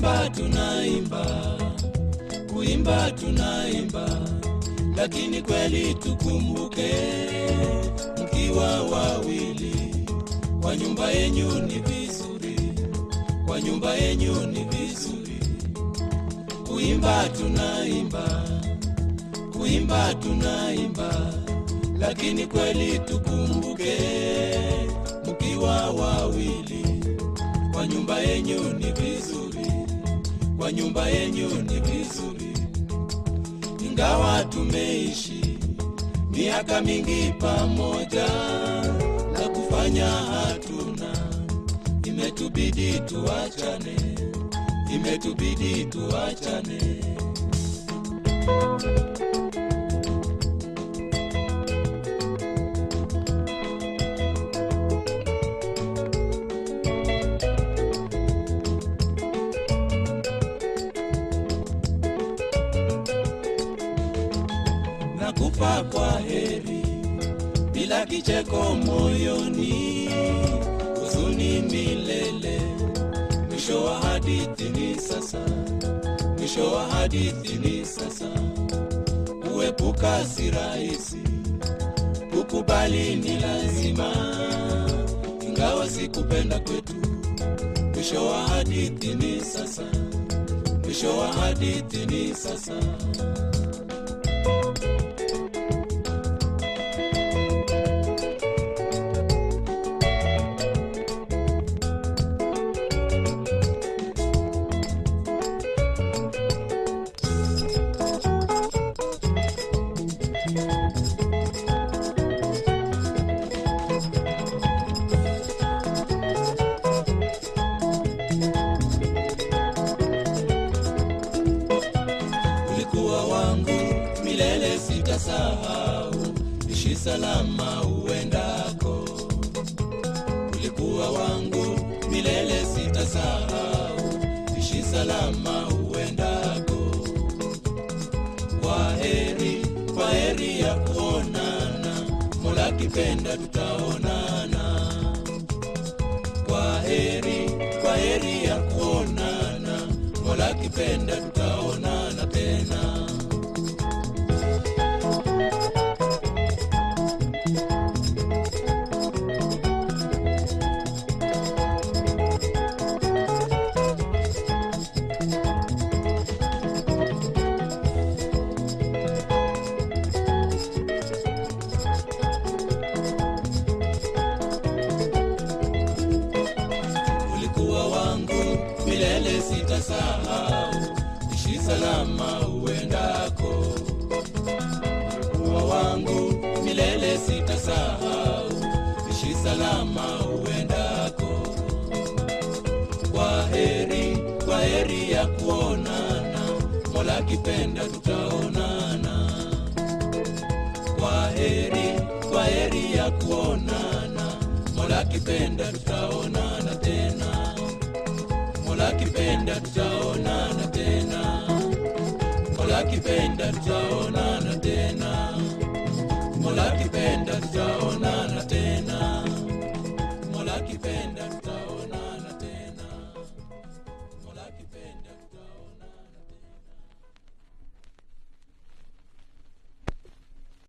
kuimba tunaimba, kuimba tunaimba, lakini kweli tukumbuke, mkiwa wawili. Kwa nyumba yenyu ni vizuri, kwa nyumba yenyu ni vizuri. Kuimba tunaimba, kuimba tunaimba, lakini kweli tukumbuke, mkiwa wawili. Kwa nyumba yenyu ni vizuri, kwa nyumba yenyu ni vizuri. Ingawa tumeishi miaka mingi pamoja na kufanya hatuna, imetubidi tuachane, imetubidi tuachane. Nakupa kwa heri bila kicheko moyoni, huzuni milele. Mwisho wa hadithi ni sasa, mwisho wa hadithi ni sasa. Kuepuka si rahisi, kukubali ni lazima, ingawa sikupenda kwetu. Mwisho wa hadithi ni sasa, mwisho wa hadithi ni sasa. Milele, sitasahau. Ishi salama uendako, ulikuwa wangu milele, sitasahau. Ishi salama uendako. Kwa heri, ya kuonana, Mola kipenda tutaonana. Kwa heri ya kuonana, Mola kipenda tutaonana milele, sitasahau. Ishi salama uendako, uwa wangu milele, sitasahau. Ishi salama uendako. Kwa heri, kwa heri ya kuonana, Mola kipenda tutaonana. Kwa heri, kwa heri ya kuonana, Mola kipenda tutaonana tena. Kipenda tutaonana tena. Mola kipenda tutaonana